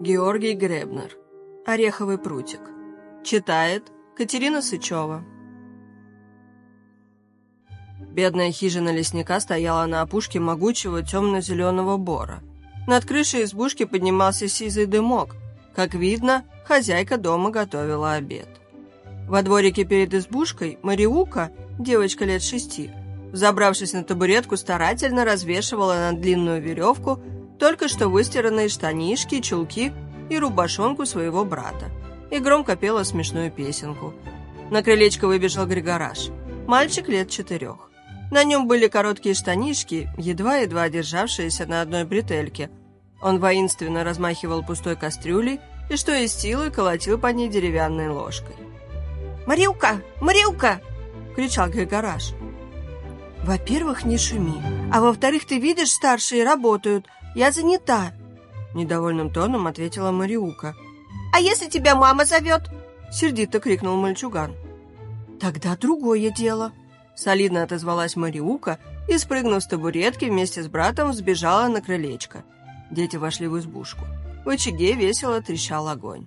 Георгий Гребнер. Ореховый прутик. Читает Катерина Сычева. Бедная хижина лесника стояла на опушке могучего темно-зеленого бора. Над крышей избушки поднимался сизый дымок. Как видно, хозяйка дома готовила обед. Во дворике перед избушкой Мариука, девочка лет шести, забравшись на табуретку, старательно развешивала на длинную веревку только что выстиранные штанишки, чулки и рубашонку своего брата. И громко пела смешную песенку. На крылечко выбежал Григораж. Мальчик лет четырех. На нем были короткие штанишки, едва-едва державшиеся на одной бретельке. Он воинственно размахивал пустой кастрюлей и, что из силы, колотил по ней деревянной ложкой. «Марилка! Марилка!» — кричал Григораж. «Во-первых, не шуми, а во-вторых, ты видишь, старшие работают, я занята!» Недовольным тоном ответила Мариука. «А если тебя мама зовет?» Сердито крикнул мальчуган. «Тогда другое дело!» Солидно отозвалась Мариука и, спрыгнув с табуретки, вместе с братом сбежала на крылечко. Дети вошли в избушку. В очаге весело трещал огонь.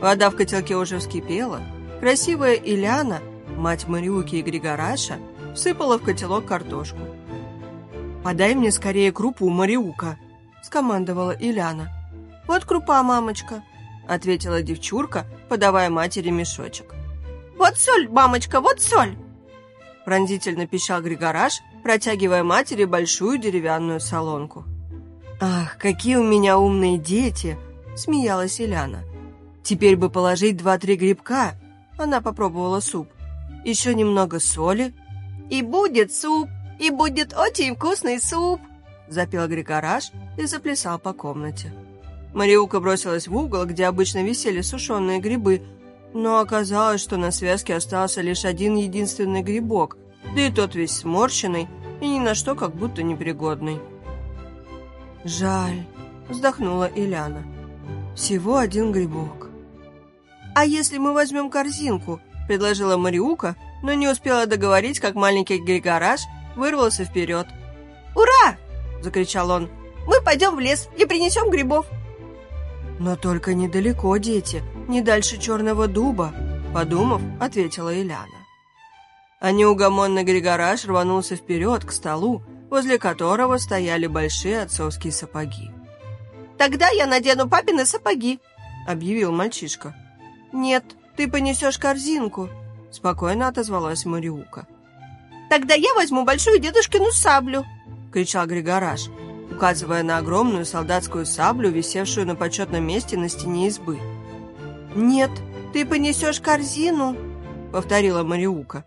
Вода в котелке уже вскипела. Красивая Ильяна, мать Мариуки и Григораша, всыпала в котелок картошку. «Подай мне скорее крупу, Мариука!» – скомандовала Ильяна. «Вот крупа, мамочка!» – ответила девчурка, подавая матери мешочек. «Вот соль, мамочка, вот соль!» Пронзительно пищал Григораж, протягивая матери большую деревянную солонку. «Ах, какие у меня умные дети!» – смеялась Ильяна. «Теперь бы положить два-три грибка!» Она попробовала суп. «Еще немного соли!» «И будет суп! И будет очень вкусный суп!» Запел Григораж и заплясал по комнате. Мариука бросилась в угол, где обычно висели сушеные грибы, но оказалось, что на связке остался лишь один единственный грибок, да и тот весь сморщенный и ни на что как будто непригодный. «Жаль», — вздохнула Ильяна. «Всего один грибок». «А если мы возьмем корзинку?» — предложила Мариука, но не успела договорить, как маленький Григораж вырвался вперед. «Ура!» — закричал он. «Мы пойдем в лес и принесем грибов». «Но только недалеко, дети, не дальше черного дуба», — подумав, ответила Ильяна. А неугомонный Григораж рванулся вперед к столу, возле которого стояли большие отцовские сапоги. «Тогда я надену папины сапоги», — объявил мальчишка. «Нет, ты понесешь корзинку», — спокойно отозвалась Мариука. «Тогда я возьму большую дедушкину саблю», — кричал Григораж, указывая на огромную солдатскую саблю, висевшую на почетном месте на стене избы. «Нет, ты понесешь корзину», — повторила Мариука.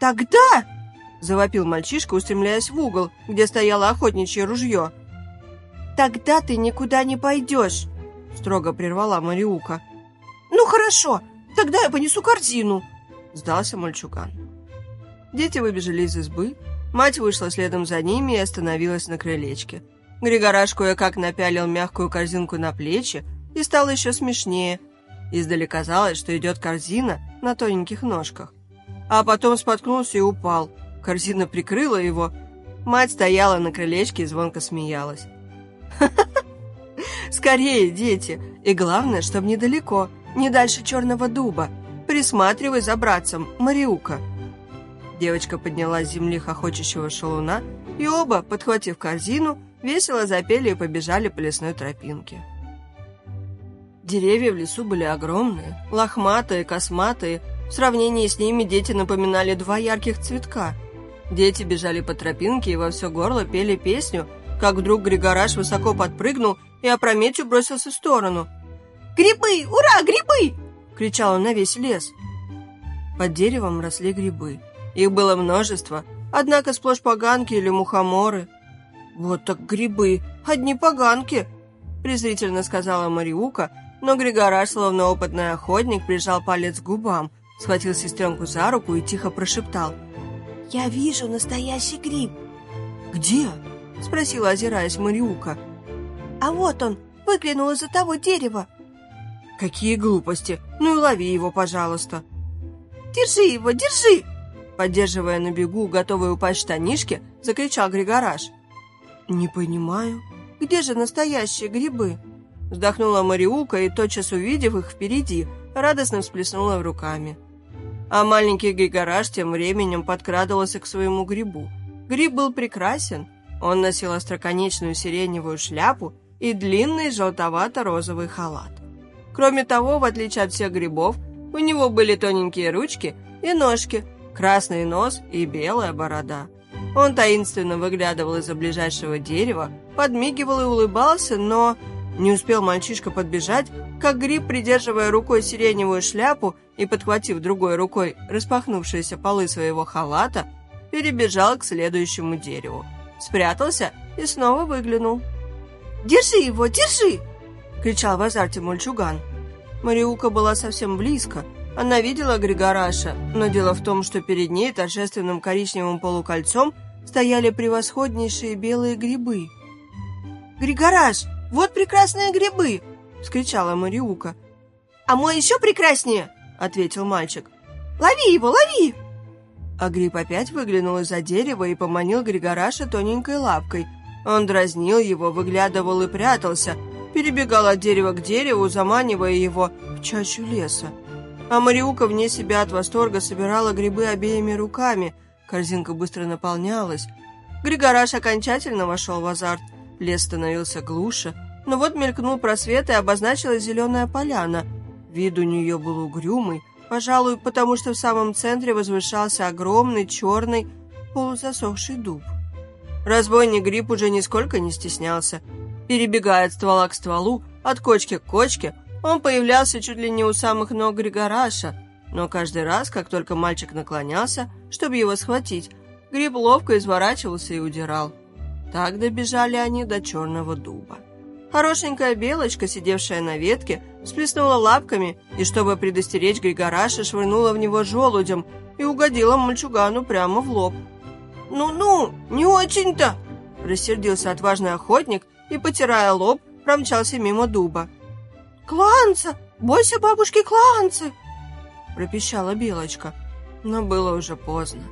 «Тогда...» — завопил мальчишка, устремляясь в угол, где стояло охотничье ружье. «Тогда ты никуда не пойдешь», — строго прервала Мариука. «Ну хорошо, тогда я понесу корзину», — сдался мальчуган. Дети выбежали из избы, мать вышла следом за ними и остановилась на крылечке. Григораш кое-как напялил мягкую корзинку на плечи и стало еще смешнее. Издали казалось, что идет корзина на тоненьких ножках. А потом споткнулся и упал — Корзина прикрыла его. Мать стояла на крылечке и звонко смеялась. Скорее, дети! И главное, чтобы недалеко, не дальше черного дуба. Присматривай за братцем, Мариука!» Девочка подняла с земли хохочущего шалуна, и оба, подхватив корзину, весело запели и побежали по лесной тропинке. Деревья в лесу были огромные, лохматые, косматые. В сравнении с ними дети напоминали два ярких цветка – Дети бежали по тропинке и во все горло пели песню, как вдруг Григораш высоко подпрыгнул и опрометью бросился в сторону. «Грибы! Ура, грибы!» — кричал он на весь лес. Под деревом росли грибы. Их было множество, однако сплошь поганки или мухоморы. «Вот так грибы! Одни поганки!» — презрительно сказала Мариука, но Григораш, словно опытный охотник, прижал палец к губам, схватил сестренку за руку и тихо прошептал — «Я вижу настоящий гриб». «Где?» – спросила, озираясь Мариука. «А вот он, выглянул из-за того дерева». «Какие глупости! Ну и лови его, пожалуйста!» «Держи его, держи!» Поддерживая на бегу, готовый упасть штанишки, закричал Григораж. «Не понимаю, где же настоящие грибы?» Вздохнула Мариука и, тотчас увидев их впереди, радостно всплеснула руками. А маленький Григораж тем временем подкрадывался к своему грибу. Гриб был прекрасен. Он носил остроконечную сиреневую шляпу и длинный желтовато-розовый халат. Кроме того, в отличие от всех грибов, у него были тоненькие ручки и ножки, красный нос и белая борода. Он таинственно выглядывал из-за ближайшего дерева, подмигивал и улыбался, но не успел мальчишка подбежать, как гриб, придерживая рукой сиреневую шляпу и подхватив другой рукой распахнувшиеся полы своего халата, перебежал к следующему дереву, спрятался и снова выглянул. «Держи его, держи!» — кричал в азарте мальчуган. Мариука была совсем близко. Она видела Григораша, но дело в том, что перед ней торжественным коричневым полукольцом стояли превосходнейшие белые грибы. «Григораш, вот прекрасные грибы!» — вскричала Мариука. «А мой еще прекраснее!» — ответил мальчик. «Лови его, лови!» А гриб опять выглянул из-за дерева и поманил Григораша тоненькой лапкой. Он дразнил его, выглядывал и прятался, перебегал от дерева к дереву, заманивая его в чащу леса. А Мариука вне себя от восторга собирала грибы обеими руками. Корзинка быстро наполнялась. Григораш окончательно вошел в азарт. Лес становился глуше, но вот мелькнул просвет и обозначилась зеленая поляна. Вид у нее был угрюмый, пожалуй, потому что в самом центре возвышался огромный черный полузасохший дуб. Разбойник Гриб уже нисколько не стеснялся. Перебегая от ствола к стволу, от кочки к кочке, он появлялся чуть ли не у самых ног Григораша, но каждый раз, как только мальчик наклонялся, чтобы его схватить, Гриб ловко изворачивался и удирал. Так добежали они до черного дуба. Хорошенькая белочка, сидевшая на ветке, сплеснула лапками и, чтобы предостеречь Григораша, швырнула в него желудем и угодила мальчугану прямо в лоб. «Ну-ну, не очень-то!» Рассердился отважный охотник и, потирая лоб, промчался мимо дуба. «Кланца! Бойся бабушки Кланцы!» Пропищала белочка, но было уже поздно.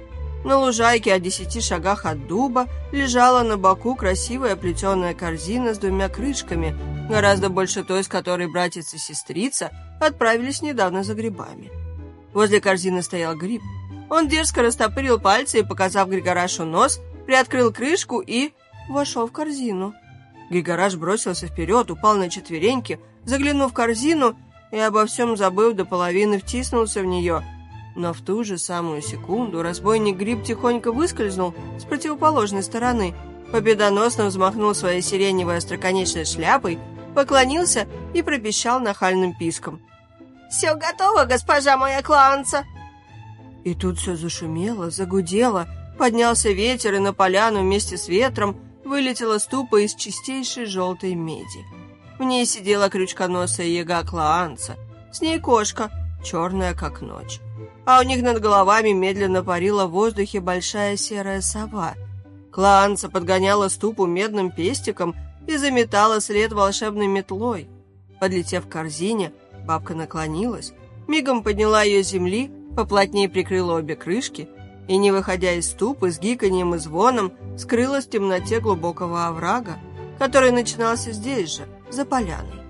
На лужайке о десяти шагах от дуба лежала на боку красивая плетеная корзина с двумя крышками, гораздо больше той, с которой братец и сестрица отправились недавно за грибами. Возле корзины стоял гриб. Он дерзко растопырил пальцы и, показав Григорашу нос, приоткрыл крышку и вошел в корзину. Григораш бросился вперед, упал на четвереньки, заглянув в корзину и, обо всем забыв, до половины втиснулся в нее – но в ту же самую секунду разбойник Гриб тихонько выскользнул с противоположной стороны, победоносно взмахнул своей сиреневой остроконечной шляпой, поклонился и пропищал нахальным писком. «Все готово, госпожа моя кланца!» И тут все зашумело, загудело, поднялся ветер, и на поляну вместе с ветром вылетела ступа из чистейшей желтой меди. В ней сидела крючконосая яга Клаанца, с ней кошка, черная как ночь а у них над головами медленно парила в воздухе большая серая сова. Клаанца подгоняла ступу медным пестиком и заметала след волшебной метлой. Подлетев к корзине, бабка наклонилась, мигом подняла ее с земли, поплотнее прикрыла обе крышки и, не выходя из ступы, с гиканьем и звоном скрылась в темноте глубокого оврага, который начинался здесь же, за поляной.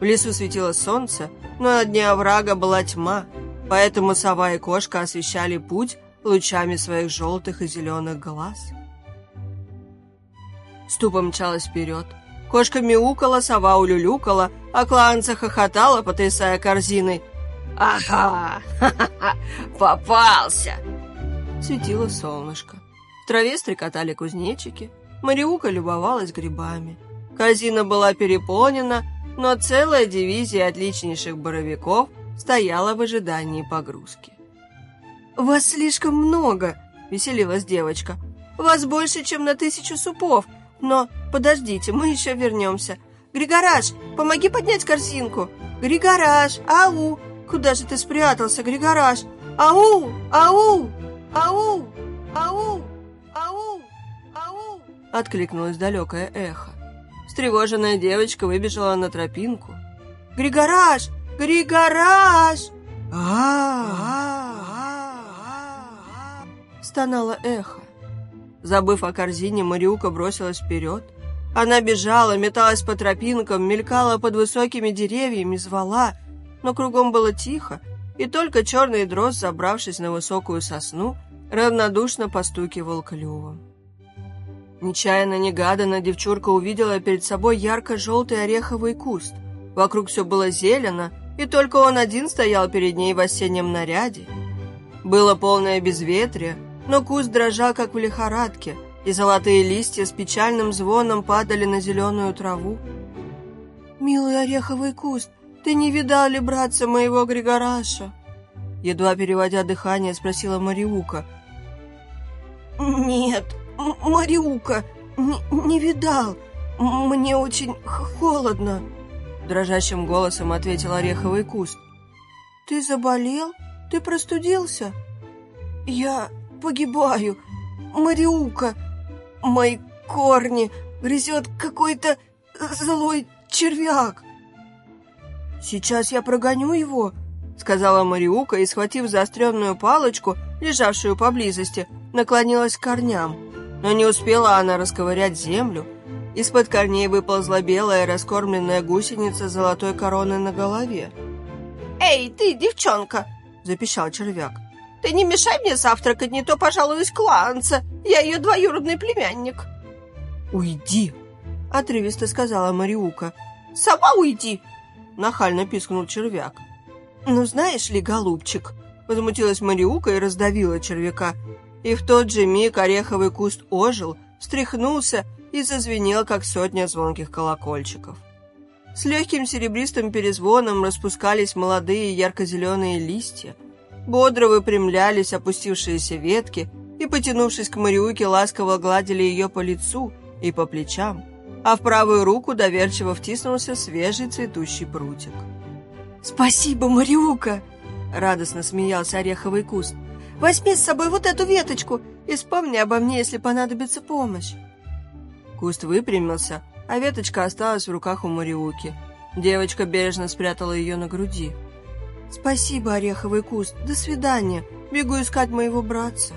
В лесу светило солнце, но на дне оврага была тьма, Поэтому сова и кошка освещали путь лучами своих желтых и зеленых глаз. Ступа мчалась вперед. Кошка мяукала, сова улюлюкала, а кланца хохотала, потрясая корзиной. «Ага! Ха-ха-ха! Попался!» Светило солнышко. В траве стрекотали кузнечики. Мариука любовалась грибами. Корзина была переполнена, но целая дивизия отличнейших боровиков стояла в ожидании погрузки. «Вас слишком много!» – веселилась девочка. «Вас больше, чем на тысячу супов! Но подождите, мы еще вернемся! Григораж, помоги поднять корзинку! Григораж, ау! Куда же ты спрятался, Григораж? Ау! Ау! Ау! Ау! Ау! Ау!» Откликнулось далекое эхо. Встревоженная девочка выбежала на тропинку. «Григораж, Григораж!» Стонало эхо. Забыв о корзине, Мариука бросилась вперед. Она бежала, металась по тропинкам, мелькала под высокими деревьями, звала, но кругом было тихо, и только черный дрозд, забравшись на высокую сосну, равнодушно постукивал клювом. Нечаянно-негаданно девчурка увидела перед собой ярко-желтый ореховый куст. Вокруг все было зелено, и только он один стоял перед ней в осеннем наряде. Было полное безветрие, но куст дрожал, как в лихорадке, и золотые листья с печальным звоном падали на зеленую траву. «Милый ореховый куст, ты не видал ли братца моего Григораша?» Едва переводя дыхание, спросила Мариука. «Нет, Мариука, не, не видал. Мне очень холодно», дрожащим голосом ответил ореховый куст. «Ты заболел? Ты простудился?» «Я погибаю. Мариука, мои корни грызет какой-то злой червяк». «Сейчас я прогоню его», — сказала Мариука и, схватив заостренную палочку, лежавшую поблизости, наклонилась к корням. Но не успела она расковырять землю. Из-под корней выползла белая раскормленная гусеница с золотой короной на голове. «Эй, ты, девчонка!» — запищал червяк. «Ты не мешай мне завтракать, не то пожалуюсь кланца. Я ее двоюродный племянник». «Уйди!» — отрывисто сказала Мариука. «Сама уйди!» нахально пискнул червяк. «Ну, знаешь ли, голубчик...» Возмутилась Мариука и раздавила червяка. И в тот же миг ореховый куст ожил, встряхнулся и зазвенел, как сотня звонких колокольчиков. С легким серебристым перезвоном распускались молодые ярко-зеленые листья. Бодро выпрямлялись опустившиеся ветки и, потянувшись к Мариуке, ласково гладили ее по лицу и по плечам а в правую руку доверчиво втиснулся свежий цветущий прутик. «Спасибо, Мариука!» — радостно смеялся ореховый куст. «Возьми с собой вот эту веточку и вспомни обо мне, если понадобится помощь!» Куст выпрямился, а веточка осталась в руках у Мариуки. Девочка бережно спрятала ее на груди. «Спасибо, ореховый куст. До свидания. Бегу искать моего братца».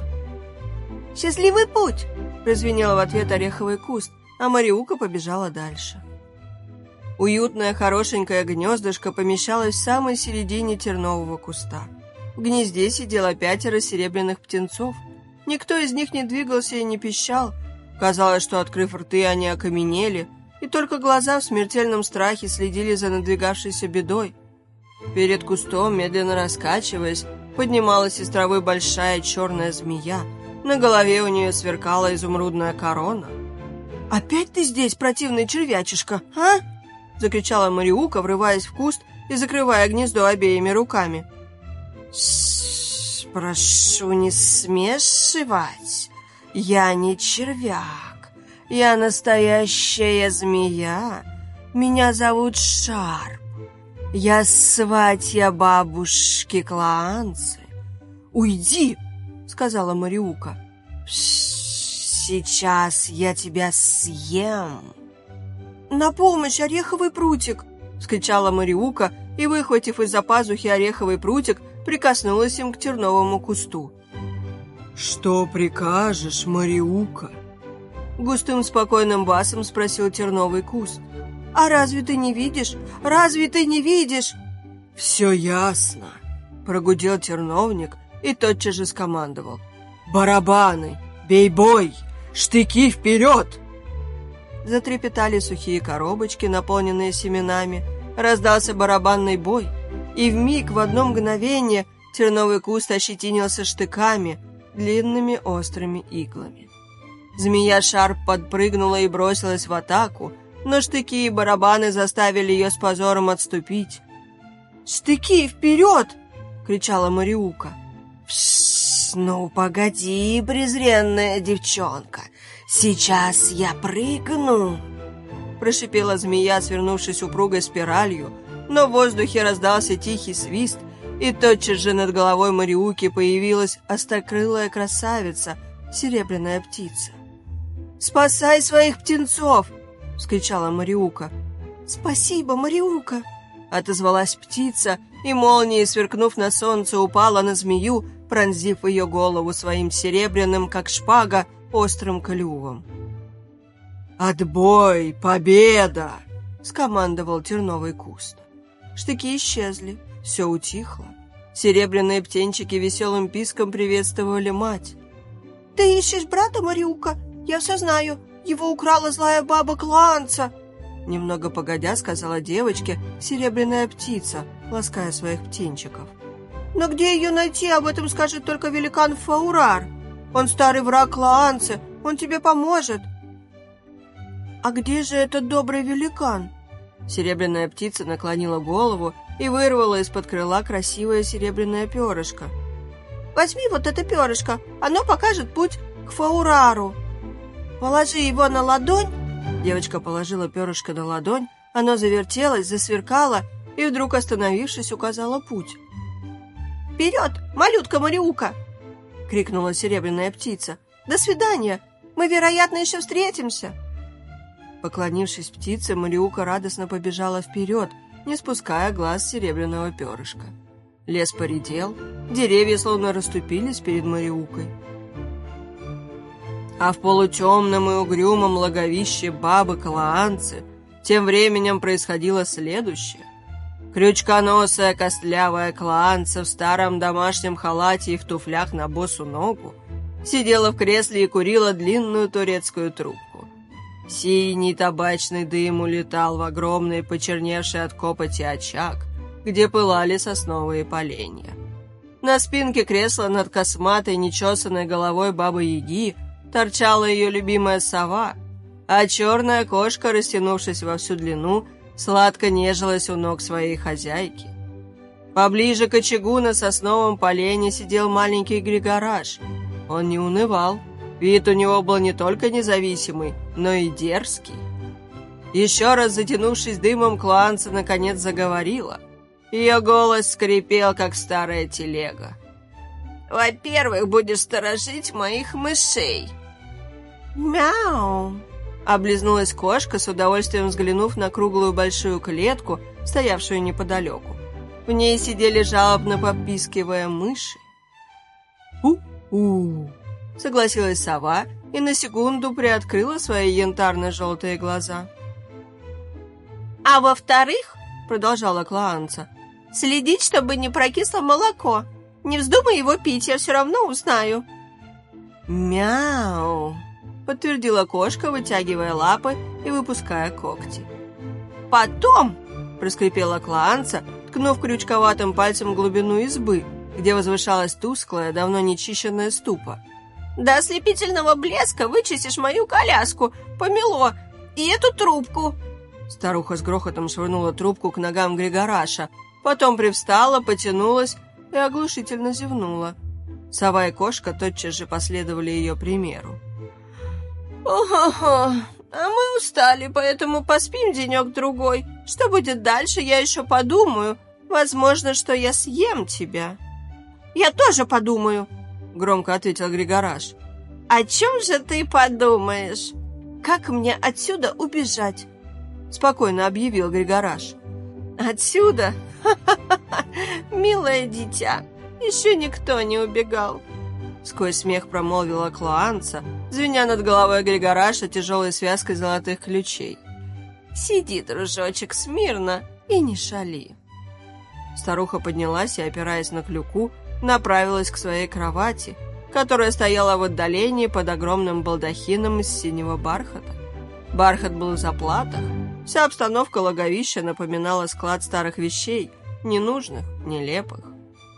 «Счастливый путь!» — прозвенел в ответ ореховый куст, а Мариука побежала дальше. Уютное хорошенькое гнездышко помещалось в самой середине тернового куста. В гнезде сидело пятеро серебряных птенцов. Никто из них не двигался и не пищал. Казалось, что, открыв рты, они окаменели, и только глаза в смертельном страхе следили за надвигавшейся бедой. Перед кустом, медленно раскачиваясь, поднималась из травы большая черная змея. На голове у нее сверкала изумрудная корона – «Опять ты здесь, противный червячишка, а?» Закричала Мариука, врываясь в куст и закрывая гнездо обеими руками. Прошу не смешивать. Я не червяк. Я настоящая змея. Меня зовут Шарп. Я сватья бабушки Клаанцы. «Уйди!» — сказала Мариука. «Пш, Сейчас я тебя съем!» «На помощь, ореховый прутик!» — скричала Мариука и, выхватив из-за пазухи ореховый прутик, прикоснулась им к терновому кусту. «Что прикажешь, Мариука?» Густым спокойным басом спросил терновый куст. «А разве ты не видишь? Разве ты не видишь?» «Все ясно», — прогудел терновник и тотчас же скомандовал. «Барабаны! Бей бой!» Штыки вперед!» Затрепетали сухие коробочки, наполненные семенами. Раздался барабанный бой. И в миг в одно мгновение терновый куст ощетинился штыками, длинными острыми иглами. Змея-шарп подпрыгнула и бросилась в атаку, но штыки и барабаны заставили ее с позором отступить. «Штыки вперед!» — кричала Мариука. «Пшш, ну погоди, презренная девчонка, сейчас я прыгну!» Прошипела змея, свернувшись упругой спиралью, но в воздухе раздался тихий свист, и тотчас же над головой Мариуки появилась острокрылая красавица, серебряная птица. «Спасай своих птенцов!» — вскричала Мариука. «Спасибо, Мариука!» — отозвалась птица, и молнией, сверкнув на солнце, упала на змею, пронзив ее голову своим серебряным, как шпага, острым клювом. «Отбой! Победа!» — скомандовал терновый куст. Штыки исчезли, все утихло. Серебряные птенчики веселым писком приветствовали мать. «Ты ищешь брата Мариука? Я все знаю. Его украла злая баба Кланца!» Немного погодя сказала девочке серебряная птица, лаская своих птенчиков. «Но где ее найти, об этом скажет только великан Фаурар. Он старый враг Лаанцы, он тебе поможет». «А где же этот добрый великан?» Серебряная птица наклонила голову и вырвала из-под крыла красивое серебряное перышко. «Возьми вот это перышко, оно покажет путь к Фаурару. Положи его на ладонь». Девочка положила перышко на ладонь, оно завертелось, засверкало и вдруг, остановившись, указала путь. «Вперед, малютка-мариука!» — крикнула серебряная птица. «До свидания! Мы, вероятно, еще встретимся!» Поклонившись птице, Мариука радостно побежала вперед, не спуская глаз серебряного перышка. Лес поредел, деревья словно расступились перед Мариукой. А в полутемном и угрюмом логовище бабы Калаанцы тем временем происходило следующее. Крючконосая костлявая Клаанца в старом домашнем халате и в туфлях на босу ногу сидела в кресле и курила длинную турецкую трубку. Синий табачный дым улетал в огромный, почерневший от копоти очаг, где пылали сосновые поленья. На спинке кресла над косматой, нечесанной головой бабы-яги торчала ее любимая сова, а черная кошка, растянувшись во всю длину, сладко нежилась у ног своей хозяйки. Поближе к очагу на сосновом полене сидел маленький Григораж. Он не унывал, Вид у него был не только независимый, но и дерзкий. Еще раз затянувшись дымом, Кланца наконец заговорила. Ее голос скрипел, как старая телега. «Во-первых, будешь сторожить моих мышей». «Мяу!» Облизнулась кошка, с удовольствием взглянув на круглую большую клетку, стоявшую неподалеку. В ней сидели жалобно попискивая мыши. «У-у!» Согласилась сова и на секунду приоткрыла свои янтарно-желтые глаза. «А во-вторых, — продолжала Клаанца, — следить, чтобы не прокисло молоко. Не вздумай его пить, я все равно узнаю». «Мяу!» — подтвердила кошка, вытягивая лапы и выпуская когти. «Потом!» — проскрипела Клаанца, ткнув крючковатым пальцем глубину избы, где возвышалась тусклая, давно нечищенная ступа. До ослепительного блеска вычистишь мою коляску, помело, и эту трубку!» Старуха с грохотом швырнула трубку к ногам Григораша, потом привстала, потянулась и оглушительно зевнула. Сова и кошка тотчас же последовали ее примеру. «Ого-го, а мы устали, поэтому поспим денек-другой. Что будет дальше, я еще подумаю. Возможно, что я съем тебя». «Я тоже подумаю», — громко ответил Григораж. «О чем же ты подумаешь? Как мне отсюда убежать?» Спокойно объявил Григораж. «Отсюда? Ха-ха-ха! Милое дитя! Еще никто не убегал!» Сквозь смех промолвила Клоанца, звеня над головой Григораша тяжелой связкой золотых ключей. «Сиди, дружочек, смирно и не шали!» Старуха поднялась и, опираясь на клюку, направилась к своей кровати, которая стояла в отдалении под огромным балдахином из синего бархата. Бархат был в заплатах, вся обстановка логовища напоминала склад старых вещей, ненужных, нелепых.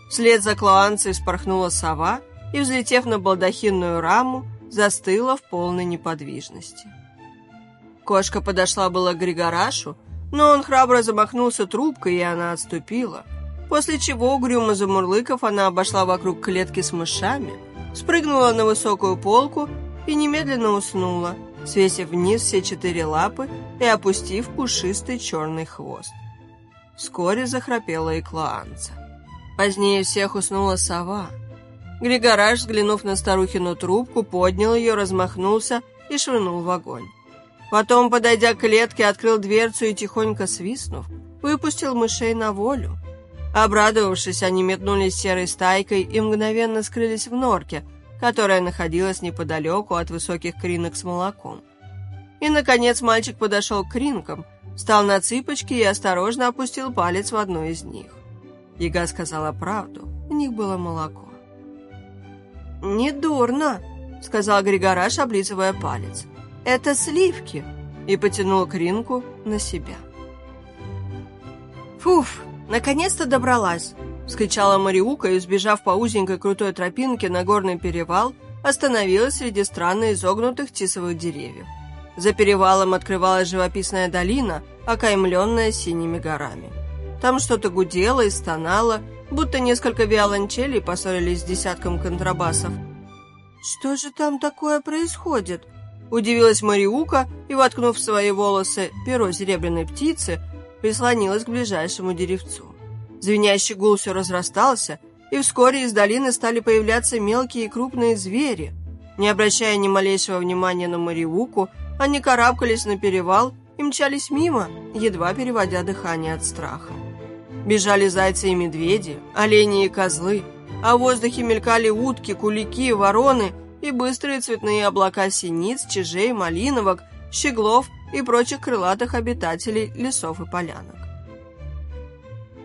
Вслед за клоанцей спорхнула сова и, взлетев на балдахинную раму, застыла в полной неподвижности. Кошка подошла было к Григорашу, но он храбро замахнулся трубкой, и она отступила – после чего, угрюмо замурлыков, она обошла вокруг клетки с мышами, спрыгнула на высокую полку и немедленно уснула, свесив вниз все четыре лапы и опустив пушистый черный хвост. Вскоре захрапела и Клоанца. Позднее всех уснула сова. Григораж, взглянув на старухину трубку, поднял ее, размахнулся и швырнул в огонь. Потом, подойдя к клетке, открыл дверцу и, тихонько свистнув, выпустил мышей на волю. Обрадовавшись, они метнулись серой стайкой и мгновенно скрылись в норке, которая находилась неподалеку от высоких кринок с молоком. И, наконец, мальчик подошел к кринкам, встал на цыпочки и осторожно опустил палец в одну из них. Яга сказала правду, у них было молоко. «Недурно», — сказал Григораш, облизывая палец. «Это сливки», и потянул кринку на себя. «Фуф, наконец-то добралась!» — вскричала Мариука и, сбежав по узенькой крутой тропинке на горный перевал, остановилась среди странно изогнутых тисовых деревьев. За перевалом открывалась живописная долина, окаймленная синими горами. Там что-то гудело и стонало, будто несколько виолончелей поссорились с десятком контрабасов. «Что же там такое происходит?» Удивилась Мариука и, воткнув в свои волосы перо серебряной птицы, прислонилась к ближайшему деревцу. Звенящий гул все разрастался, и вскоре из долины стали появляться мелкие и крупные звери. Не обращая ни малейшего внимания на Мариуку, они карабкались на перевал и мчались мимо, едва переводя дыхание от страха. Бежали зайцы и медведи, олени и козлы, а в воздухе мелькали утки, кулики, вороны и быстрые цветные облака синиц, чижей, малиновок, щеглов и прочих крылатых обитателей лесов и полянок.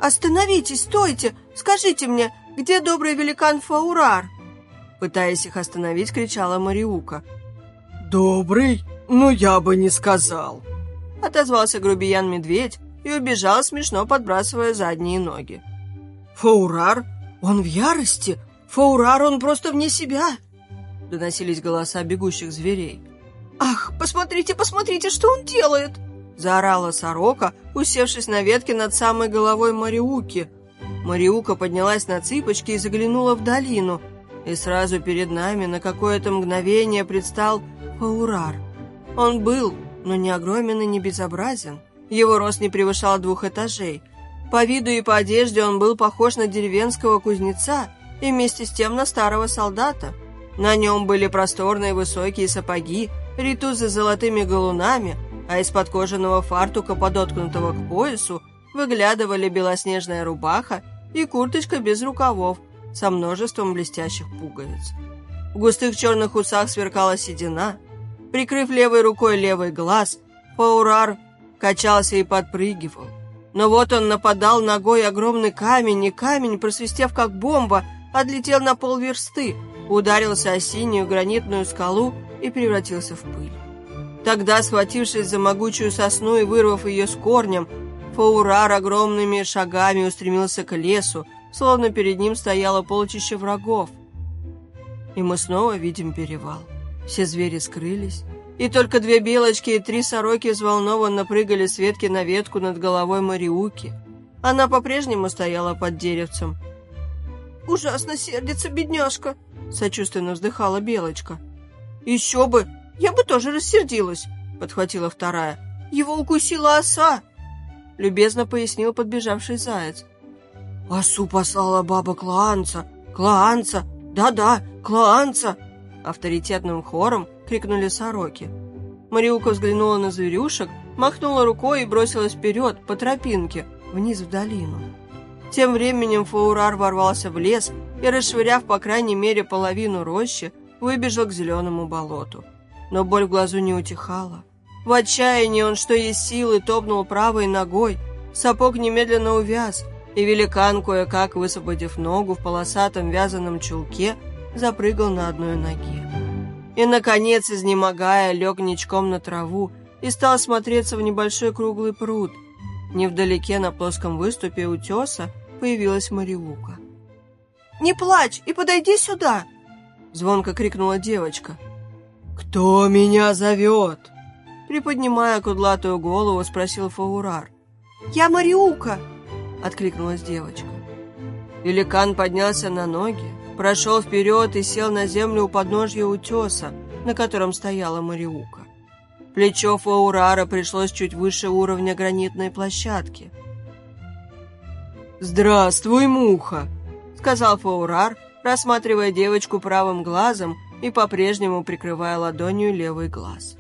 «Остановитесь, стойте! Скажите мне, где добрый великан Фаурар?» Пытаясь их остановить, кричала Мариука. «Добрый? Ну, я бы не сказал!» Отозвался грубиян-медведь и убежал, смешно подбрасывая задние ноги. «Фаурар? Он в ярости? Фаурар, он просто вне себя!» Доносились голоса бегущих зверей. «Ах, посмотрите, посмотрите, что он делает!» Заорала сорока, усевшись на ветке над самой головой Мариуки. Мариука поднялась на цыпочки и заглянула в долину. И сразу перед нами на какое-то мгновение предстал Фаурар. Он был, но не огромен и не безобразен. Его рост не превышал двух этажей. По виду и по одежде он был похож на деревенского кузнеца и вместе с тем на старого солдата. На нем были просторные высокие сапоги, ритузы с золотыми галунами – а из-под кожаного фартука, подоткнутого к поясу, выглядывали белоснежная рубаха и курточка без рукавов со множеством блестящих пуговиц. В густых черных усах сверкала седина. Прикрыв левой рукой левый глаз, Паурар качался и подпрыгивал. Но вот он нападал ногой огромный камень, и камень, просвистев как бомба, отлетел на полверсты, ударился о синюю гранитную скалу и превратился в пыль. Тогда, схватившись за могучую сосну и вырвав ее с корнем, Фаурар огромными шагами устремился к лесу, словно перед ним стояло полчище врагов. И мы снова видим перевал. Все звери скрылись, и только две белочки и три сороки взволнованно прыгали с ветки на ветку над головой Мариуки. Она по-прежнему стояла под деревцем. «Ужасно сердится бедняжка», — сочувственно вздыхала белочка. «Еще бы! «Я бы тоже рассердилась», — подхватила вторая. «Его укусила оса», — любезно пояснил подбежавший заяц. «Осу послала баба Клаанца! Клаанца! Да-да, Клаанца!» Авторитетным хором крикнули сороки. Мариука взглянула на зверюшек, махнула рукой и бросилась вперед, по тропинке, вниз в долину. Тем временем Фаурар ворвался в лес и, расшвыряв по крайней мере половину рощи, выбежал к зеленому болоту но боль в глазу не утихала. В отчаянии он, что есть силы, топнул правой ногой, сапог немедленно увяз, и великан, кое-как высвободив ногу в полосатом вязаном чулке, запрыгал на одной ноге. И, наконец, изнемогая, лег ничком на траву и стал смотреться в небольшой круглый пруд. Невдалеке на плоском выступе утеса появилась Мариука. «Не плачь и подойди сюда!» Звонко крикнула девочка – «Кто меня зовет?» Приподнимая кудлатую голову, спросил Фаурар. «Я Мариука!» — откликнулась девочка. Великан поднялся на ноги, прошел вперед и сел на землю у подножья утеса, на котором стояла Мариука. Плечо Фаурара пришлось чуть выше уровня гранитной площадки. «Здравствуй, муха!» — сказал Фаурар, рассматривая девочку правым глазом и по-прежнему прикрывая ладонью левый глаз.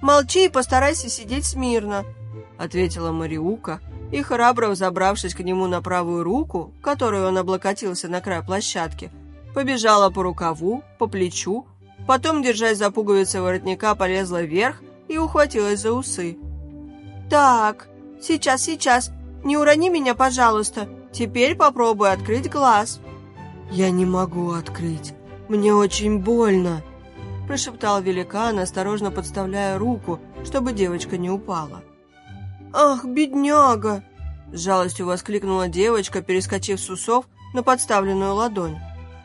«Молчи и постарайся сидеть смирно», — ответила Мариука, и, храбро взобравшись к нему на правую руку, которую он облокотился на край площадки, побежала по рукаву, по плечу, потом, держась за пуговицы воротника, полезла вверх и ухватилась за усы. «Так, сейчас, сейчас, не урони меня, пожалуйста. Теперь попробуй открыть глаз». «Я не могу открыть. Мне очень больно», – прошептал великан, осторожно подставляя руку, чтобы девочка не упала. «Ах, бедняга!» – с жалостью воскликнула девочка, перескочив с усов на подставленную ладонь.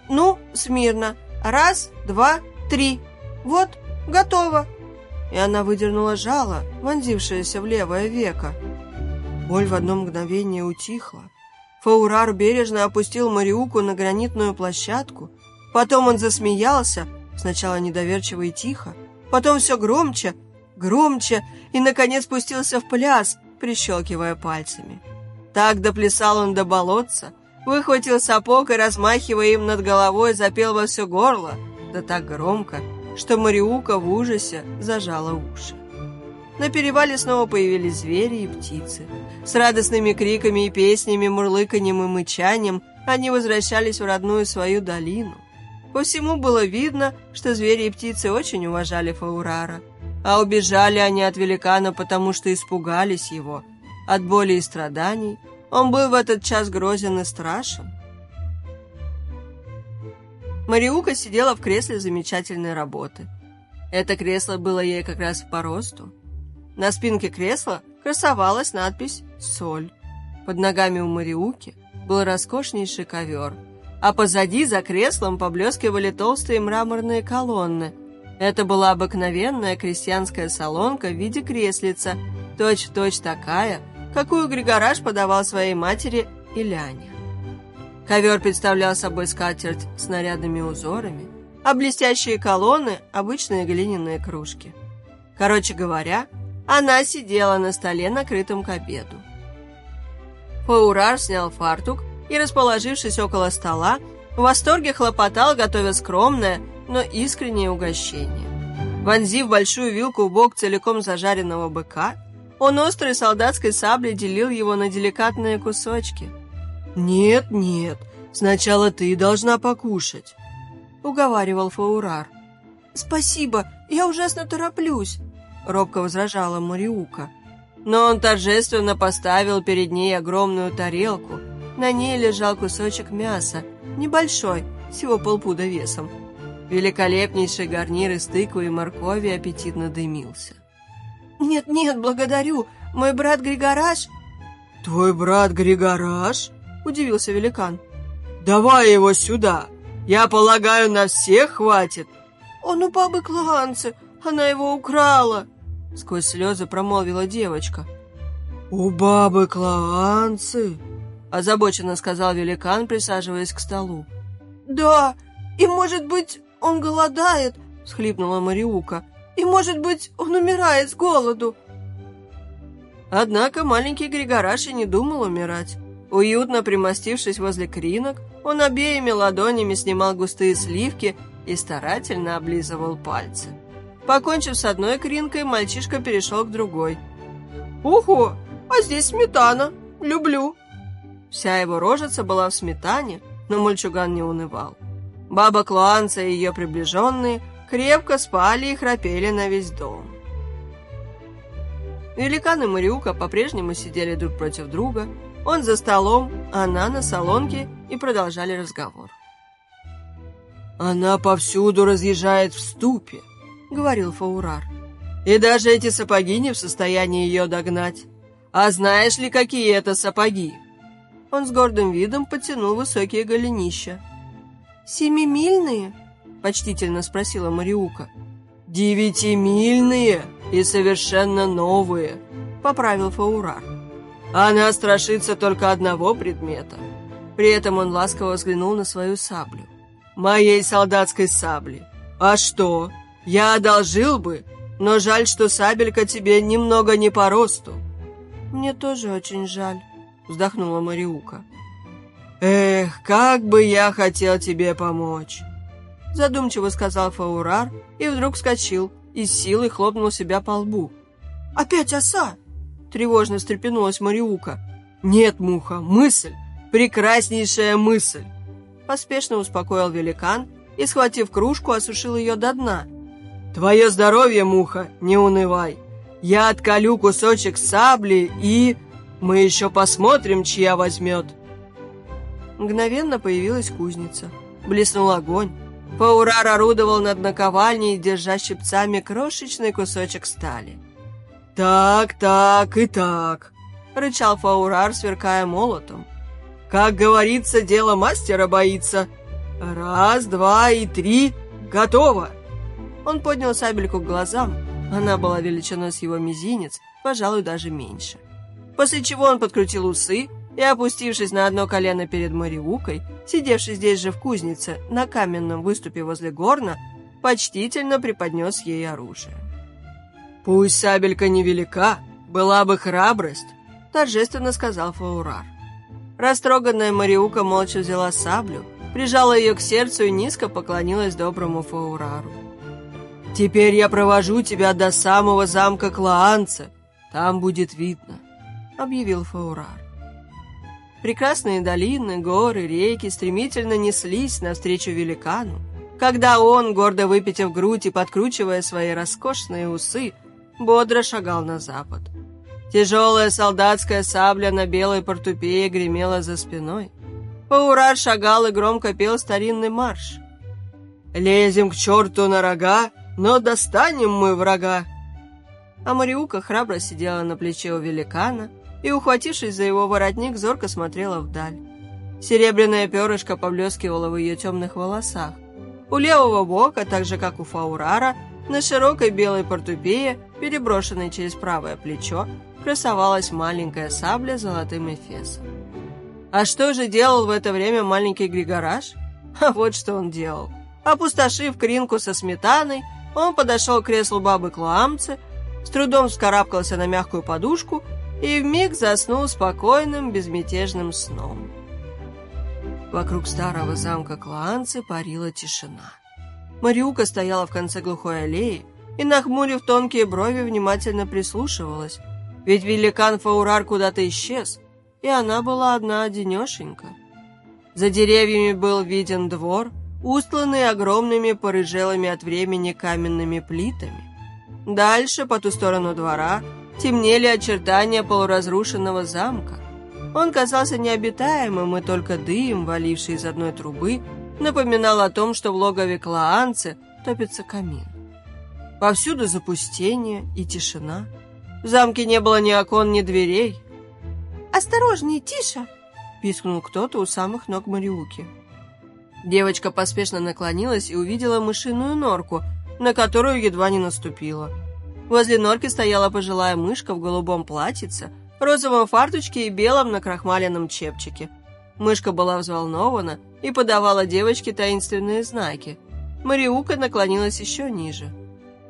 «Ну, смирно. Раз, два, три. Вот, готово!» И она выдернула жало, вонзившееся в левое веко. Боль в одно мгновение утихла. Фаурар бережно опустил Мариуку на гранитную площадку. Потом он засмеялся, сначала недоверчиво и тихо, потом все громче, громче и, наконец, спустился в пляс, прищелкивая пальцами. Так доплясал он до болотца, выхватил сапог и, размахивая им над головой, запел во все горло, да так громко, что Мариука в ужасе зажала уши. На перевале снова появились звери и птицы. С радостными криками и песнями, мурлыканьем и мычанием они возвращались в родную свою долину. По всему было видно, что звери и птицы очень уважали Фаурара. А убежали они от великана, потому что испугались его. От боли и страданий он был в этот час грозен и страшен. Мариука сидела в кресле замечательной работы. Это кресло было ей как раз по росту. На спинке кресла красовалась надпись «Соль». Под ногами у Мариуки был роскошнейший ковер, а позади за креслом поблескивали толстые мраморные колонны. Это была обыкновенная крестьянская салонка в виде креслица, точь-в-точь -точь такая, какую Григораж подавал своей матери Иляне. Ковер представлял собой скатерть с нарядными узорами, а блестящие колонны – обычные глиняные кружки. Короче говоря, она сидела на столе, накрытом к обеду. Фаурар снял фартук и, расположившись около стола, в восторге хлопотал, готовя скромное, но искреннее угощение. Вонзив большую вилку в бок целиком зажаренного быка, он острой солдатской саблей делил его на деликатные кусочки. «Нет, нет, сначала ты должна покушать», — уговаривал Фаурар. «Спасибо, я ужасно тороплюсь», робко возражала Мариука. Но он торжественно поставил перед ней огромную тарелку. На ней лежал кусочек мяса, небольшой, всего полпуда весом. Великолепнейший гарнир из тыквы и моркови аппетитно дымился. «Нет-нет, благодарю, мой брат Григораж...» «Твой брат Григораж?» – удивился великан. «Давай его сюда, я полагаю, на всех хватит». «Он у бабы Кланцы, она его украла!» Сквозь слезы промолвила девочка. «У бабы Клоанцы!» Озабоченно сказал великан, присаживаясь к столу. «Да, и, может быть, он голодает!» Схлипнула Мариука. «И, может быть, он умирает с голоду!» Однако маленький Григораш и не думал умирать. Уютно примостившись возле кринок, он обеими ладонями снимал густые сливки и старательно облизывал пальцы. Покончив с одной кринкой, мальчишка перешел к другой. «Ого, а здесь сметана! Люблю!» Вся его рожица была в сметане, но мальчуган не унывал. Баба Клуанца и ее приближенные крепко спали и храпели на весь дом. Великан и Мариука по-прежнему сидели друг против друга, он за столом, она на солонке и продолжали разговор. «Она повсюду разъезжает в ступе», — говорил Фаурар. «И даже эти сапоги не в состоянии ее догнать. А знаешь ли, какие это сапоги?» Он с гордым видом потянул высокие голенища. «Семимильные?» — почтительно спросила Мариука. «Девятимильные и совершенно новые», — поправил Фаурар. «Она страшится только одного предмета». При этом он ласково взглянул на свою саблю. «Моей солдатской сабли. А что, я одолжил бы, но жаль, что сабелька тебе немного не по росту». «Мне тоже очень жаль», — вздохнула Мариука. «Эх, как бы я хотел тебе помочь!» Задумчиво сказал Фаурар и вдруг вскочил и с силой хлопнул себя по лбу. «Опять оса!» Тревожно встрепенулась Мариука. «Нет, Муха, мысль! Прекраснейшая мысль!» Поспешно успокоил великан и, схватив кружку, осушил ее до дна — «Твое здоровье, муха, не унывай! Я отколю кусочек сабли и... Мы еще посмотрим, чья возьмет!» Мгновенно появилась кузница. Блеснул огонь. Паурар орудовал над наковальней, держа щипцами крошечный кусочек стали. «Так, так и так», — рычал Фаурар, сверкая молотом. «Как говорится, дело мастера боится. Раз, два и три, готово!» Он поднял сабельку к глазам. Она была величиной с его мизинец, пожалуй, даже меньше. После чего он подкрутил усы и, опустившись на одно колено перед Мариукой, сидевший здесь же в кузнице, на каменном выступе возле горна, почтительно преподнес ей оружие. «Пусть сабелька невелика, была бы храбрость», — торжественно сказал Фаурар. Растроганная Мариука молча взяла саблю, прижала ее к сердцу и низко поклонилась доброму Фаурару. «Теперь я провожу тебя до самого замка Клаанца, там будет видно», — объявил Фаурар. Прекрасные долины, горы, реки стремительно неслись навстречу великану, когда он, гордо выпитив грудь и подкручивая свои роскошные усы, бодро шагал на запад. Тяжелая солдатская сабля на белой портупее гремела за спиной. Паурар шагал и громко пел старинный марш. «Лезем к черту на рога, но достанем мы врага!» А Мариука храбро сидела на плече у великана, и, ухватившись за его воротник, зорко смотрела вдаль. Серебряное перышко поблескивало в ее темных волосах. У левого бока, так же как у Фаурара, на широкой белой портупее, переброшенной через правое плечо, красовалась маленькая сабля с золотым эфесом. А что же делал в это время маленький Григораж? А вот что он делал. Опустошив кринку со сметаной, он подошел к креслу бабы Клоамцы, с трудом вскарабкался на мягкую подушку и вмиг заснул спокойным, безмятежным сном. Вокруг старого замка Клоанцы парила тишина. Мариука стояла в конце глухой аллеи и, нахмурив тонкие брови, внимательно прислушивалась, ведь великан Фаурар куда-то исчез, и она была одна-одинешенька. За деревьями был виден двор, устланный огромными порыжелыми от времени каменными плитами. Дальше, по ту сторону двора, темнели очертания полуразрушенного замка. Он казался необитаемым, и только дым, валивший из одной трубы, напоминал о том, что в логове Клаанцы топится камин. Повсюду запустение и тишина. В замке не было ни окон, ни дверей. «Осторожнее, тише!» — пискнул кто-то у самых ног Мариуки. Девочка поспешно наклонилась и увидела мышиную норку, на которую едва не наступила. Возле норки стояла пожилая мышка в голубом платьице, розовом фарточке и белом накрахмаленном чепчике. Мышка была взволнована и подавала девочке таинственные знаки. Мариука наклонилась еще ниже.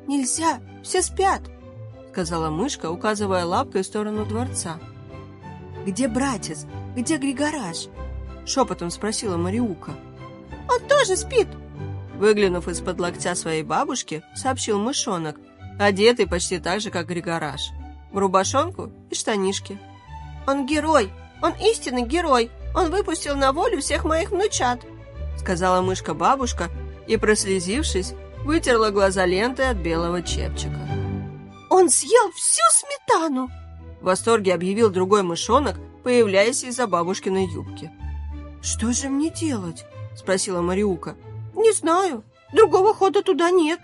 «Нельзя, все спят», — сказала мышка, указывая лапкой в сторону дворца. «Где братец? Где Григораж?» — шепотом спросила Мариука. «Он тоже спит!» Выглянув из-под локтя своей бабушки, сообщил мышонок, одетый почти так же, как Григораж. В рубашонку и штанишки. «Он герой! Он истинный герой! Он выпустил на волю всех моих внучат!» Сказала мышка-бабушка и, прослезившись, вытерла глаза лентой от белого чепчика. «Он съел всю сметану!» В восторге объявил другой мышонок, появляясь из-за бабушкиной юбки. «Что же мне делать?» — спросила Мариука. «Не знаю. Другого хода туда нет»,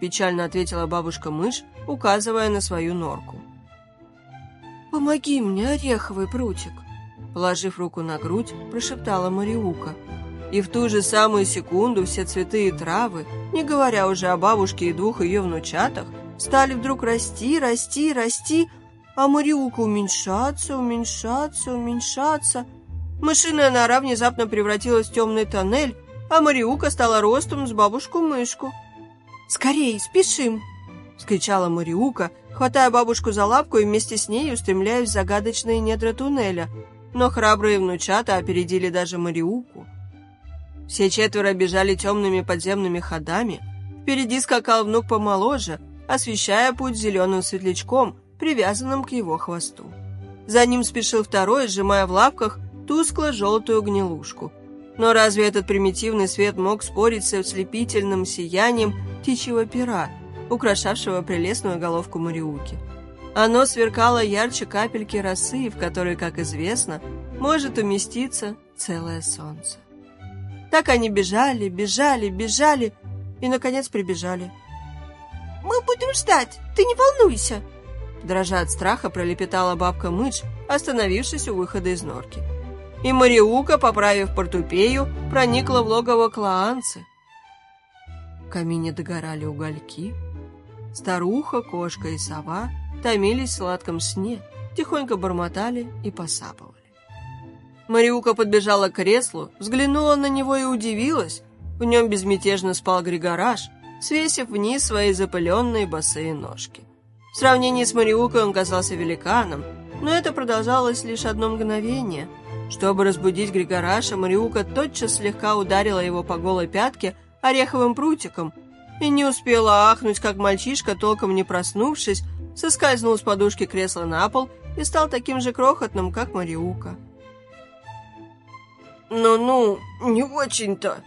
печально ответила бабушка-мышь, указывая на свою норку. «Помоги мне, ореховый прутик!» Положив руку на грудь, прошептала Мариука. И в ту же самую секунду все цветы и травы, не говоря уже о бабушке и двух ее внучатах, стали вдруг расти, расти, расти, а Мариука уменьшаться, уменьшаться, уменьшаться. Мышиная нора внезапно превратилась в темный тоннель, а Мариука стала ростом с бабушку-мышку. «Скорей, спешим!» — скричала Мариука, хватая бабушку за лапку и вместе с ней устремляясь в загадочные недра туннеля. Но храбрые внучата опередили даже Мариуку. Все четверо бежали темными подземными ходами. Впереди скакал внук помоложе, освещая путь зеленым светлячком, привязанным к его хвосту. За ним спешил второй, сжимая в лапках тускло-желтую гнилушку. Но разве этот примитивный свет мог спорить с ослепительным сиянием птичьего пера, украшавшего прелестную головку Мариуки. Оно сверкало ярче капельки росы, в которой, как известно, может уместиться целое солнце. Так они бежали, бежали, бежали и, наконец, прибежали. «Мы будем ждать, ты не волнуйся!» Дрожа от страха, пролепетала бабка Мыч, остановившись у выхода из норки. И Мариука, поправив портупею, проникла в логово Клаанцы. В камине догорали угольки. Старуха, кошка и сова томились в сладком сне, тихонько бормотали и посапывали. Мариука подбежала к креслу, взглянула на него и удивилась. В нем безмятежно спал Григораж, свесив вниз свои запыленные босые ножки. В сравнении с Мариукой он казался великаном, но это продолжалось лишь одно мгновение. Чтобы разбудить Григораша, Мариука тотчас слегка ударила его по голой пятке ореховым прутиком и не успела ахнуть, как мальчишка, толком не проснувшись, соскользнул с подушки кресла на пол и стал таким же крохотным, как Мариука. «Ну-ну, не очень-то!»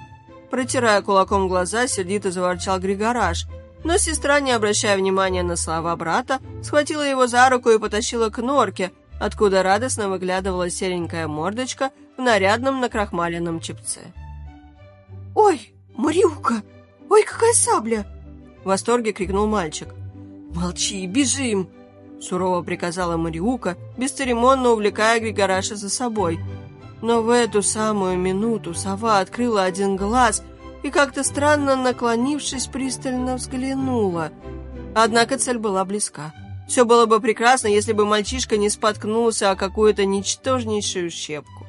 Протирая кулаком глаза, сердито заворчал Григораж, но сестра, не обращая внимания на слова брата, схватила его за руку и потащила к норке, откуда радостно выглядывала серенькая мордочка в нарядном накрахмаленном чепце. «Ой, Мариука! Ой, какая сабля!» В восторге крикнул мальчик. «Молчи, бежим!» Сурово приказала Мариука, бесцеремонно увлекая Григораша за собой – но в эту самую минуту сова открыла один глаз и как-то странно наклонившись, пристально взглянула. Однако цель была близка. Все было бы прекрасно, если бы мальчишка не споткнулся о какую-то ничтожнейшую щепку.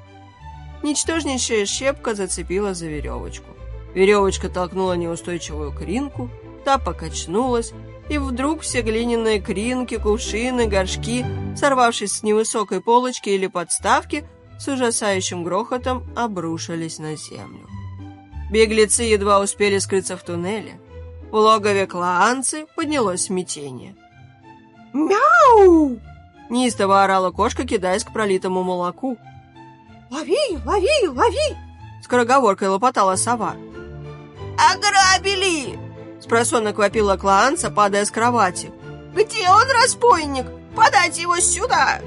Ничтожнейшая щепка зацепила за веревочку. Веревочка толкнула неустойчивую кринку, та покачнулась, и вдруг все глиняные кринки, кувшины, горшки, сорвавшись с невысокой полочки или подставки, с ужасающим грохотом обрушились на землю. Беглецы едва успели скрыться в туннеле. В логове клаанцы поднялось смятение. «Мяу!» – неистово орала кошка, кидаясь к пролитому молоку. «Лови, лови, лови!» – скороговоркой лопотала сова. «Ограбили!» – спросонно вопила клаанца, падая с кровати. «Где он, разбойник? Подать его сюда!»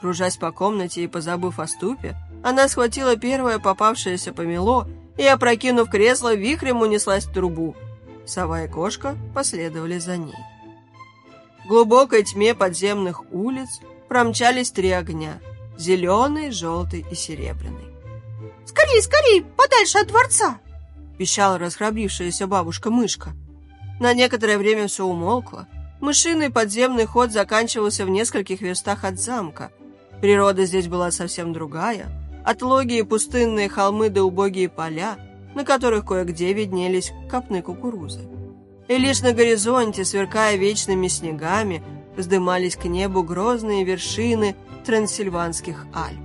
Кружась по комнате и позабыв о ступе, она схватила первое попавшееся помело и, опрокинув кресло, вихрем унеслась в трубу. Сова и кошка последовали за ней. В глубокой тьме подземных улиц промчались три огня – зеленый, желтый и серебряный. «Скорей, скорей, подальше от дворца!» – пищала расхрабрившаяся бабушка-мышка. На некоторое время все умолкло. Мышиный подземный ход заканчивался в нескольких верстах от замка – Природа здесь была совсем другая. Отлогие пустынные холмы да убогие поля, на которых кое-где виднелись копны кукурузы. И лишь на горизонте, сверкая вечными снегами, вздымались к небу грозные вершины трансильванских Альп.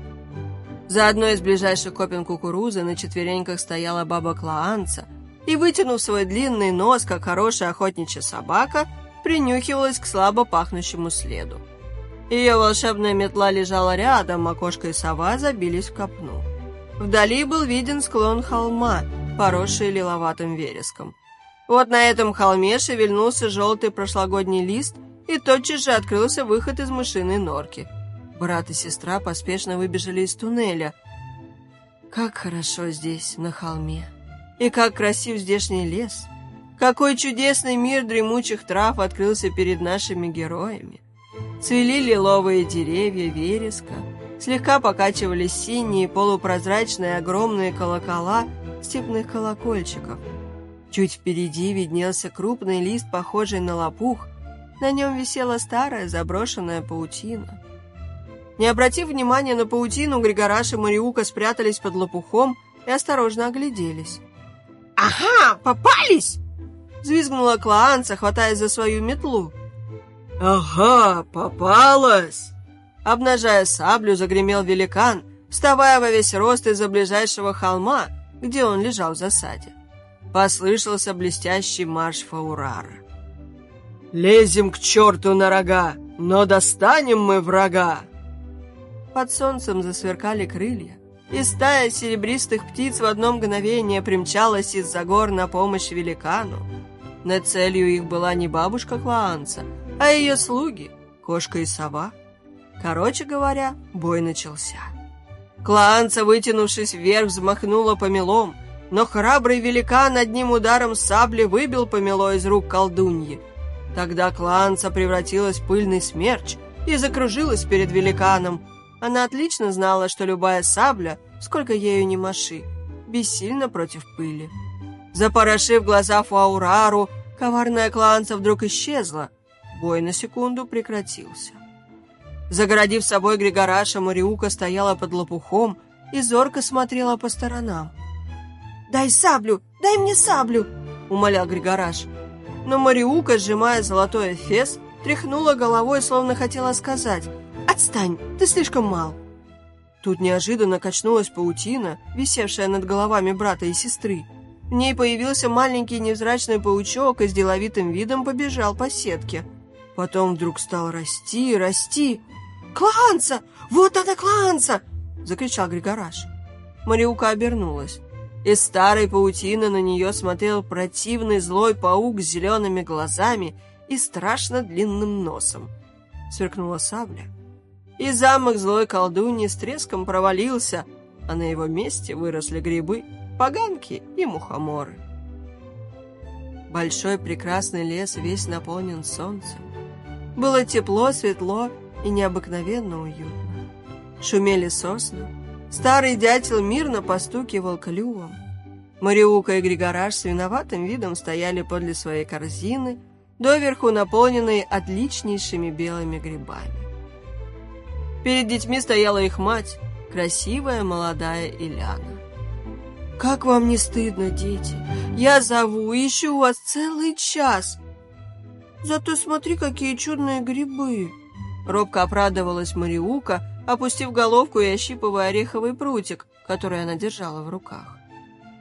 За одной из ближайших копин кукурузы на четвереньках стояла баба Клаанца и, вытянув свой длинный нос, как хорошая охотничья собака, принюхивалась к слабо пахнущему следу. Ее волшебная метла лежала рядом, кошка и сова забились в копну. Вдали был виден склон холма, поросший лиловатым вереском. Вот на этом холме шевельнулся желтый прошлогодний лист, и тотчас же открылся выход из мышиной норки. Брат и сестра поспешно выбежали из туннеля. Как хорошо здесь, на холме. И как красив здешний лес. Какой чудесный мир дремучих трав открылся перед нашими героями. Цвели лиловые деревья вереска, слегка покачивались синие полупрозрачные огромные колокола степных колокольчиков. Чуть впереди виднелся крупный лист, похожий на лопух, на нем висела старая заброшенная паутина. Не обратив внимания на паутину, Григораш и Мариука спрятались под лопухом и осторожно огляделись. «Ага, попались!» Взвизгнула Клаанца, хватаясь за свою метлу. «Ага, попалась!» Обнажая саблю, загремел великан, вставая во весь рост из-за ближайшего холма, где он лежал в засаде. Послышался блестящий марш Фаурара. «Лезем к черту на рога, но достанем мы врага!» Под солнцем засверкали крылья, и стая серебристых птиц в одно мгновение примчалась из-за гор на помощь великану. Но целью их была не бабушка Клаанца, а ее слуги, кошка и сова. Короче говоря, бой начался. Клаанца, вытянувшись вверх, взмахнула помелом, но храбрый великан одним ударом сабли выбил помело из рук колдуньи. Тогда Клаанца превратилась в пыльный смерч и закружилась перед великаном. Она отлично знала, что любая сабля, сколько ею не маши, бессильна против пыли. Запорошив глаза Фуаурару, коварная Клаанца вдруг исчезла. Бой на секунду прекратился. Загородив собой Григораша, Мариука стояла под лопухом и зорко смотрела по сторонам. «Дай саблю! Дай мне саблю!» — умолял Григораш. Но Мариука, сжимая золотой эфес, тряхнула головой, словно хотела сказать «Отстань, ты слишком мал». Тут неожиданно качнулась паутина, висевшая над головами брата и сестры. В ней появился маленький невзрачный паучок и с деловитым видом побежал по сетке. Потом вдруг стал расти, расти. «Кланца! Вот она, Кланца!» — закричал Григораш. Мариука обернулась. Из старой паутины на нее смотрел противный злой паук с зелеными глазами и страшно длинным носом. Сверкнула сабля. И замок злой колдуньи с треском провалился, а на его месте выросли грибы, поганки и мухоморы. Большой прекрасный лес весь наполнен солнцем. Было тепло, светло и необыкновенно уютно. Шумели сосны. Старый дятел мирно постукивал клювом. Мариука и Григораж с виноватым видом стояли подле своей корзины, доверху наполненной отличнейшими белыми грибами. Перед детьми стояла их мать, красивая молодая Иляна. «Как вам не стыдно, дети? Я зову, ищу вас целый час. Зато смотри, какие чудные грибы!» Робко обрадовалась Мариука, опустив головку и ощипывая ореховый прутик, который она держала в руках.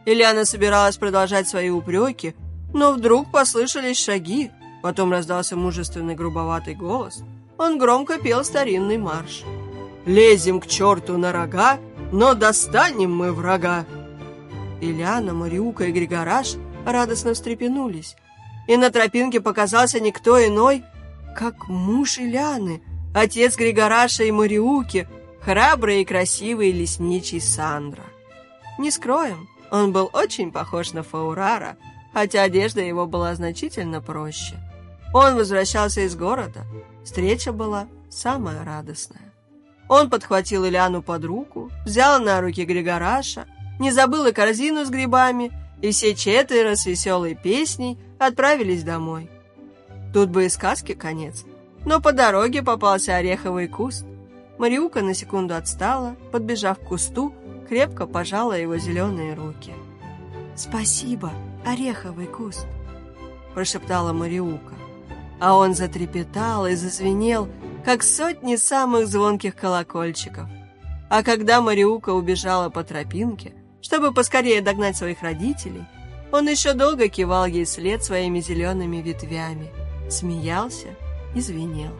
Ильяна собиралась продолжать свои упреки, но вдруг послышались шаги, потом раздался мужественный грубоватый голос. Он громко пел старинный марш. «Лезем к черту на рога, но достанем мы врага!» Ильяна, Мариука и Григораш радостно встрепенулись, и на тропинке показался никто иной, как муж Ильяны, отец Григораша и Мариуки, храбрый и красивый лесничий Сандра. Не скроем, он был очень похож на Фаурара, хотя одежда его была значительно проще. Он возвращался из города, встреча была самая радостная. Он подхватил Ильяну под руку, взял на руки Григораша, не забыл и корзину с грибами, и все четверо с веселой песней отправились домой. Тут бы и сказки конец, но по дороге попался ореховый куст. Мариука на секунду отстала, подбежав к кусту, крепко пожала его зеленые руки. «Спасибо, ореховый куст», – прошептала Мариука. А он затрепетал и зазвенел, как сотни самых звонких колокольчиков. А когда Мариука убежала по тропинке, чтобы поскорее догнать своих родителей, он еще долго кивал ей след своими зелеными ветвями, смеялся и звенел.